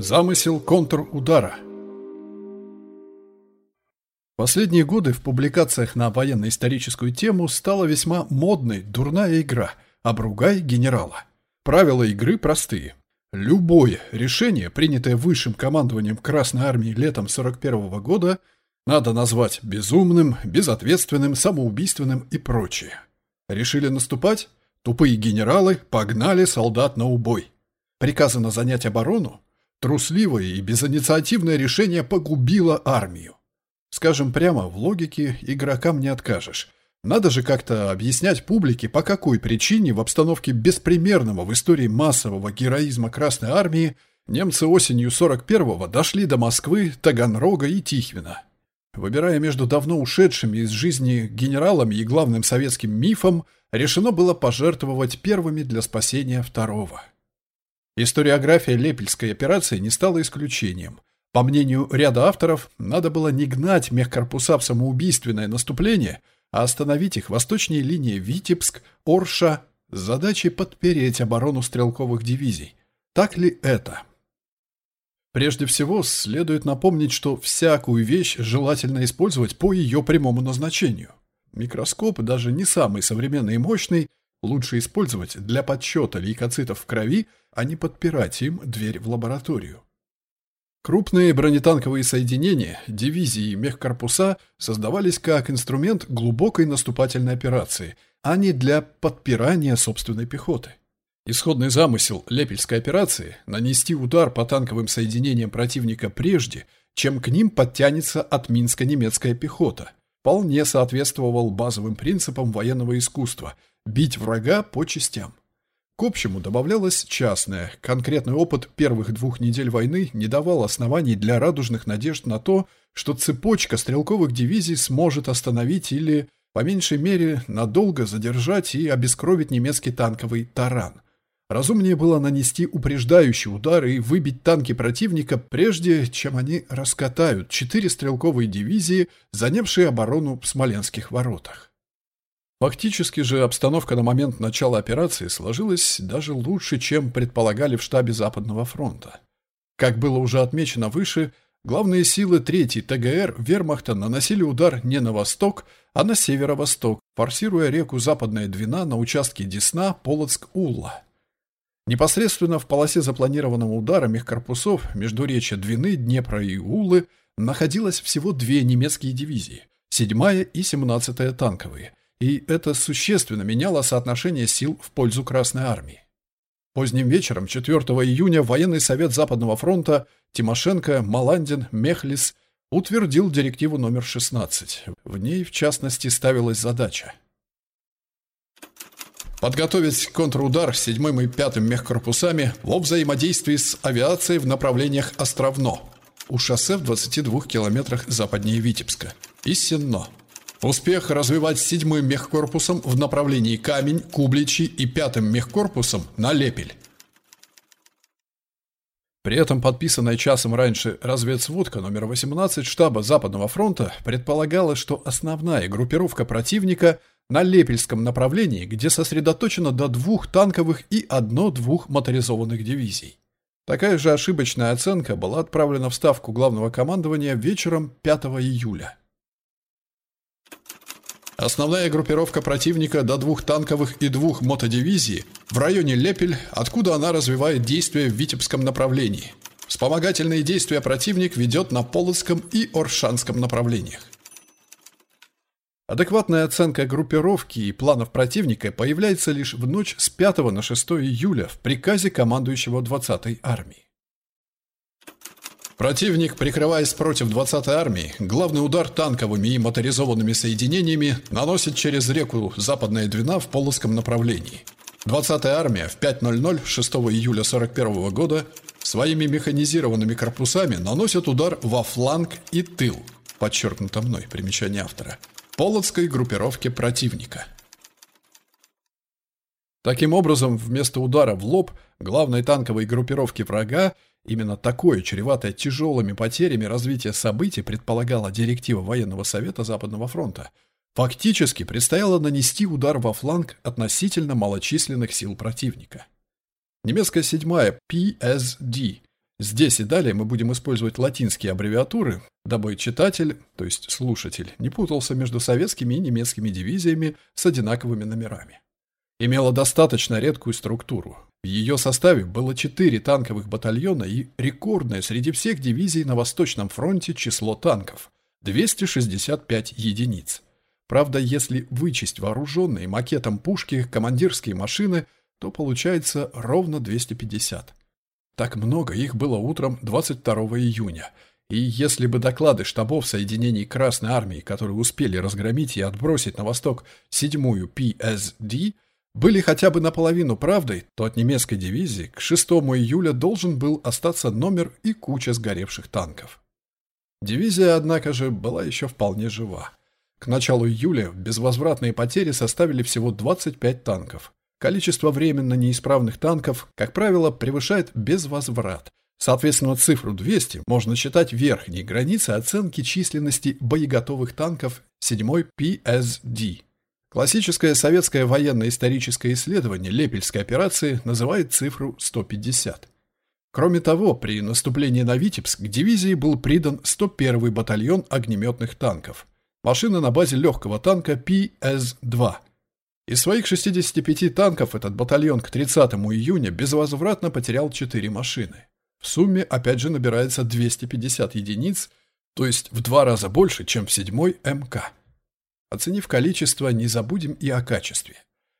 Замысел контрудара Последние годы в публикациях на военно-историческую тему стала весьма модной дурная игра «Обругай генерала». Правила игры простые. Любое решение, принятое высшим командованием Красной Армии летом 41 -го года, надо назвать безумным, безответственным, самоубийственным и прочее. Решили наступать? Тупые генералы погнали солдат на убой. Приказано занять оборону? Трусливое и безинициативное решение погубило армию. Скажем прямо, в логике игрокам не откажешь. Надо же как-то объяснять публике, по какой причине в обстановке беспримерного в истории массового героизма Красной Армии немцы осенью 41-го дошли до Москвы, Таганрога и Тихвина. Выбирая между давно ушедшими из жизни генералами и главным советским мифом, решено было пожертвовать первыми для спасения второго. Историография Лепельской операции не стала исключением. По мнению ряда авторов, надо было не гнать мехкорпуса в самоубийственное наступление, а остановить их восточнее линии Витебск, Орша с задачей подпереть оборону стрелковых дивизий. Так ли это? Прежде всего, следует напомнить, что всякую вещь желательно использовать по ее прямому назначению. Микроскоп, даже не самый современный и мощный, лучше использовать для подсчета лейкоцитов в крови, а не подпирать им дверь в лабораторию. Крупные бронетанковые соединения, дивизии и мехкорпуса создавались как инструмент глубокой наступательной операции, а не для подпирания собственной пехоты. Исходный замысел Лепельской операции – нанести удар по танковым соединениям противника прежде, чем к ним подтянется от Минска немецкая пехота, вполне соответствовал базовым принципам военного искусства – бить врага по частям. К общему добавлялось частное. Конкретный опыт первых двух недель войны не давал оснований для радужных надежд на то, что цепочка стрелковых дивизий сможет остановить или, по меньшей мере, надолго задержать и обескровить немецкий танковый таран. Разумнее было нанести упреждающий удар и выбить танки противника, прежде чем они раскатают четыре стрелковые дивизии, занявшие оборону в Смоленских воротах. Фактически же обстановка на момент начала операции сложилась даже лучше, чем предполагали в штабе Западного фронта. Как было уже отмечено выше, главные силы 3-й ТГР вермахта наносили удар не на восток, а на северо-восток, форсируя реку Западная Двина на участке Десна, Полоцк-Улла. Непосредственно в полосе запланированного удара мехкорпусов между речи Двины, Днепра и Уллы находилось всего две немецкие дивизии – 7-я и 17-я танковые, и это существенно меняло соотношение сил в пользу Красной Армии. Поздним вечером 4 июня военный совет Западного фронта Тимошенко, Маландин, Мехлис утвердил директиву номер 16. В ней, в частности, ставилась задача подготовить контрудар 7 и 5 мехкорпусами во взаимодействии с авиацией в направлениях Островно, у шоссе в 22 километрах западнее Витебска, и Сенно, Успех развивать седьмым мехкорпусом в направлении Камень, Кубличи и пятым мехкорпусом на Лепель. При этом подписанная часом раньше разведсводка номер 18 штаба Западного фронта предполагала, что основная группировка противника на Лепельском направлении, где сосредоточено до двух танковых и одно-двух моторизованных дивизий. Такая же ошибочная оценка была отправлена в ставку главного командования вечером 5 июля. Основная группировка противника до двух танковых и двух мотодивизий в районе Лепель, откуда она развивает действия в Витебском направлении. Вспомогательные действия противник ведет на Полоцком и Оршанском направлениях. Адекватная оценка группировки и планов противника появляется лишь в ночь с 5 на 6 июля в приказе командующего 20-й армии. Противник, прикрываясь против 20-й армии, главный удар танковыми и моторизованными соединениями наносит через реку Западная Двина в Полоцком направлении. 20-я армия в 5.00 6 июля 41 года своими механизированными корпусами наносит удар во фланг и тыл, подчеркнуто мной примечание автора, полоцкой группировки противника. Таким образом, вместо удара в лоб главной танковой группировки врага Именно такое, чреватое тяжелыми потерями развитие событий предполагала директива военного совета Западного фронта. Фактически предстояло нанести удар во фланг относительно малочисленных сил противника. Немецкая седьмая PSD Здесь и далее мы будем использовать латинские аббревиатуры, дабы читатель, то есть слушатель, не путался между советскими и немецкими дивизиями с одинаковыми номерами. Имела достаточно редкую структуру. В ее составе было четыре танковых батальона и рекордное среди всех дивизий на Восточном фронте число танков – 265 единиц. Правда, если вычесть вооруженные макетом пушки, командирские машины, то получается ровно 250. Так много их было утром 22 июня. И если бы доклады штабов соединений Красной Армии, которые успели разгромить и отбросить на восток 7-ю PSD, были хотя бы наполовину правдой, то от немецкой дивизии к 6 июля должен был остаться номер и куча сгоревших танков. Дивизия, однако же, была еще вполне жива. К началу июля безвозвратные потери составили всего 25 танков. Количество временно неисправных танков, как правило, превышает безвозврат. Соответственно, цифру 200 можно считать верхней границей оценки численности боеготовых танков 7-й PSD. Классическое советское военно-историческое исследование Лепельской операции называет цифру 150. Кроме того, при наступлении на Витебск к дивизии был придан 101-й батальон огнеметных танков. Машина на базе легкого танка PS-2 – из своих 65 танков этот батальон к 30 июня безвозвратно потерял 4 машины. В сумме опять же набирается 250 единиц, то есть в два раза больше, чем в 7 МК. Оценив количество, не забудем и о качестве.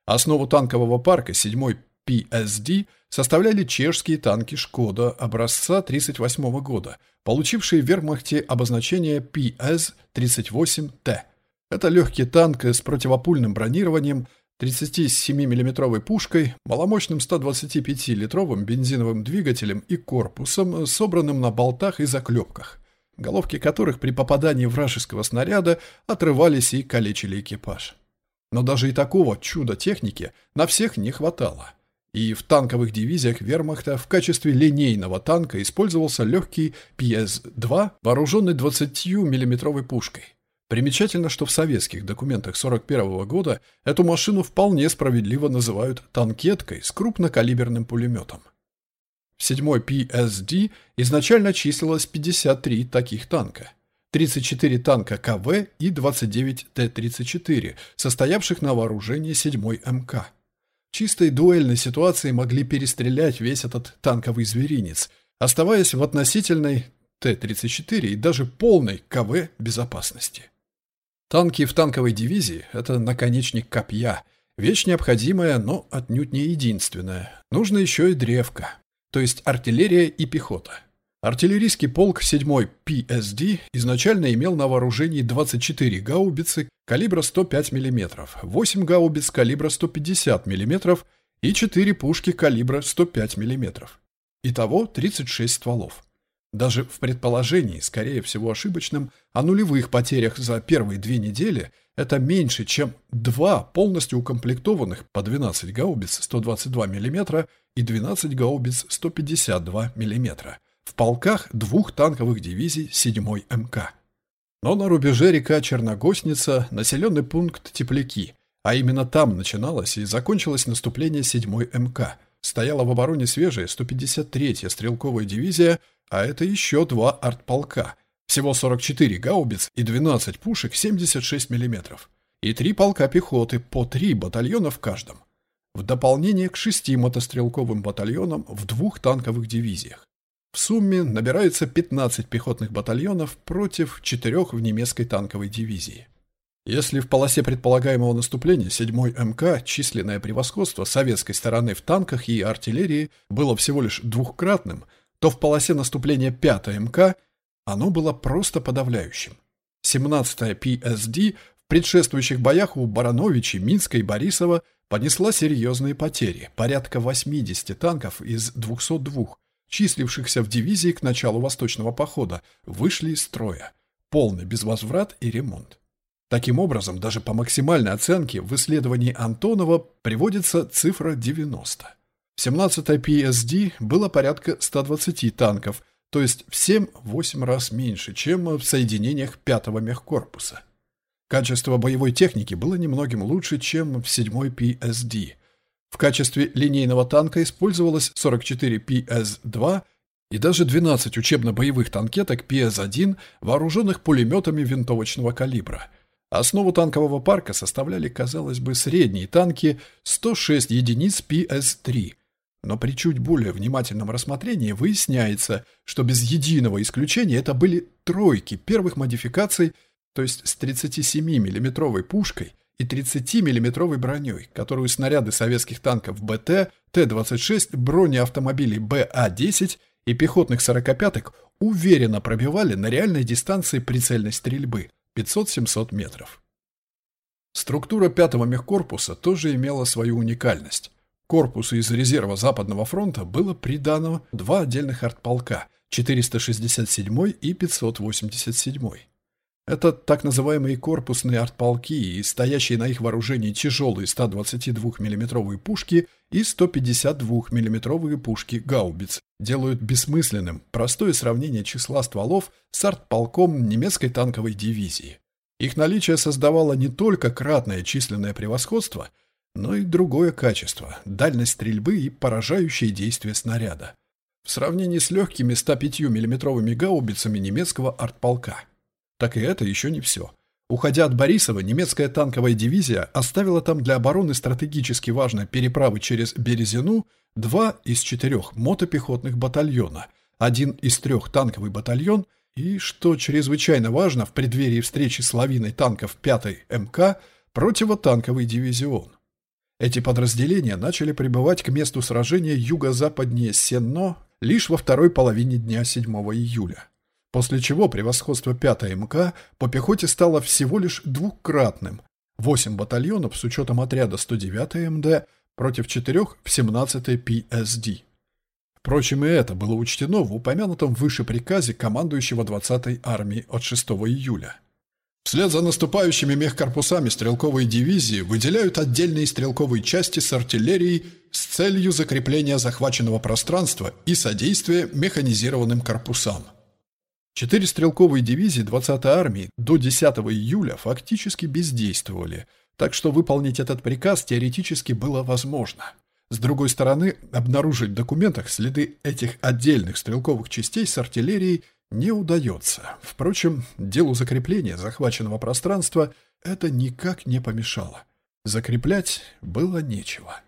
Основу танкового парка 7 PSD составляли чешские танки «Шкода» образца 1938 года, получившие в вермахте обозначение PS-38T. Это легкий танк с противопульным бронированием, 37 миллиметровой пушкой, маломощным 125-литровым бензиновым двигателем и корпусом, собранным на болтах и заклепках, головки которых при попадании вражеского снаряда отрывались и калечили экипаж. Но даже и такого чуда техники на всех не хватало. И в танковых дивизиях вермахта в качестве линейного танка использовался легкий PS-2, вооруженный 20 миллиметровой пушкой. Примечательно, что в советских документах 1941 года эту машину вполне справедливо называют танкеткой с крупнокалиберным пулеметом. В 7-й PSD изначально числилось 53 таких танка, 34 танка КВ и 29 Т-34, состоявших на вооружении 7-й МК. В чистой дуэльной ситуации могли перестрелять весь этот танковый зверинец, оставаясь в относительной Т-34 и даже полной КВ безопасности. Танки в танковой дивизии – это наконечник копья, вещь необходимая, но отнюдь не единственная. Нужно еще и древко, то есть артиллерия и пехота. Артиллерийский полк 7-й PSD изначально имел на вооружении 24 гаубицы калибра 105 мм, 8 гаубиц калибра 150 мм и 4 пушки калибра 105 мм. Итого 36 стволов. Даже в предположении, скорее всего ошибочном, о нулевых потерях за первые две недели это меньше, чем два полностью укомплектованных по 12 гаубиц 122 мм и 12 гаубиц 152 мм в полках двух танковых дивизий 7 МК. Но на рубеже река Черногосница, населенный пункт Тепляки, а именно там начиналось и закончилось наступление 7 МК, стояла в обороне свежая 153-я стрелковая дивизия а это еще два артполка. Всего 44 гаубиц и 12 пушек 76 мм. И три полка пехоты, по три батальона в каждом. В дополнение к шести мотострелковым батальонам в двух танковых дивизиях. В сумме набирается 15 пехотных батальонов против четырех в немецкой танковой дивизии. Если в полосе предполагаемого наступления 7-й МК численное превосходство советской стороны в танках и артиллерии было всего лишь двухкратным – то в полосе наступления 5 МК оно было просто подавляющим. 17-я PSD в предшествующих боях у Барановича, Минска и Борисова понесла серьезные потери, порядка 80 танков из 202, числившихся в дивизии к началу Восточного похода, вышли из строя. Полный безвозврат и ремонт. Таким образом, даже по максимальной оценке в исследовании Антонова приводится цифра 90. В 17-й PSD было порядка 120 танков, то есть в 7-8 раз меньше, чем в соединениях 5-го мехкорпуса. Качество боевой техники было немногим лучше, чем в 7-й PSD. В качестве линейного танка использовалось 44 PS-2 и даже 12 учебно-боевых танкеток ПС-1, вооруженных пулеметами винтовочного калибра. Основу танкового парка составляли, казалось бы, средние танки 106 единиц ПС-3. Но при чуть более внимательном рассмотрении выясняется, что без единого исключения это были тройки первых модификаций, то есть с 37 миллиметровой пушкой и 30 миллиметровой броней, которую снаряды советских танков БТ, Т-26, бронеавтомобилей БА-10 и пехотных сорокопяток уверенно пробивали на реальной дистанции прицельной стрельбы 500-700 метров. Структура пятого мехкорпуса тоже имела свою уникальность. Корпусу из резерва Западного фронта было придано два отдельных артполка – 467 и 587. Это так называемые корпусные артполки и стоящие на их вооружении тяжелые 122 миллиметровые пушки и 152 миллиметровые пушки гаубиц делают бессмысленным простое сравнение числа стволов с артполком немецкой танковой дивизии. Их наличие создавало не только кратное численное превосходство, но и другое качество – дальность стрельбы и поражающее действие снаряда. В сравнении с легкими 105 миллиметровыми гаубицами немецкого артполка – так и это еще не все. Уходя от Борисова, немецкая танковая дивизия оставила там для обороны стратегически важной переправы через Березину два из четырех мотопехотных батальона, один из трех танковый батальон и, что чрезвычайно важно, в преддверии встречи с лавиной танков 5-й МК, противотанковый дивизион. Эти подразделения начали прибывать к месту сражения юго-западнее Сенно лишь во второй половине дня 7 июля после чего превосходство 5 МК по пехоте стало всего лишь двукратным – 8 батальонов с учетом отряда 109 МД против 4 в 17 ПСД. Впрочем, и это было учтено в упомянутом выше приказе командующего 20-й армии от 6 июля. Вслед за наступающими мехкорпусами стрелковой дивизии выделяют отдельные стрелковые части с артиллерией с целью закрепления захваченного пространства и содействия механизированным корпусам – Четыре стрелковые дивизии 20-й армии до 10 июля фактически бездействовали, так что выполнить этот приказ теоретически было возможно. С другой стороны, обнаружить в документах следы этих отдельных стрелковых частей с артиллерией не удается. Впрочем, делу закрепления захваченного пространства это никак не помешало. Закреплять было нечего.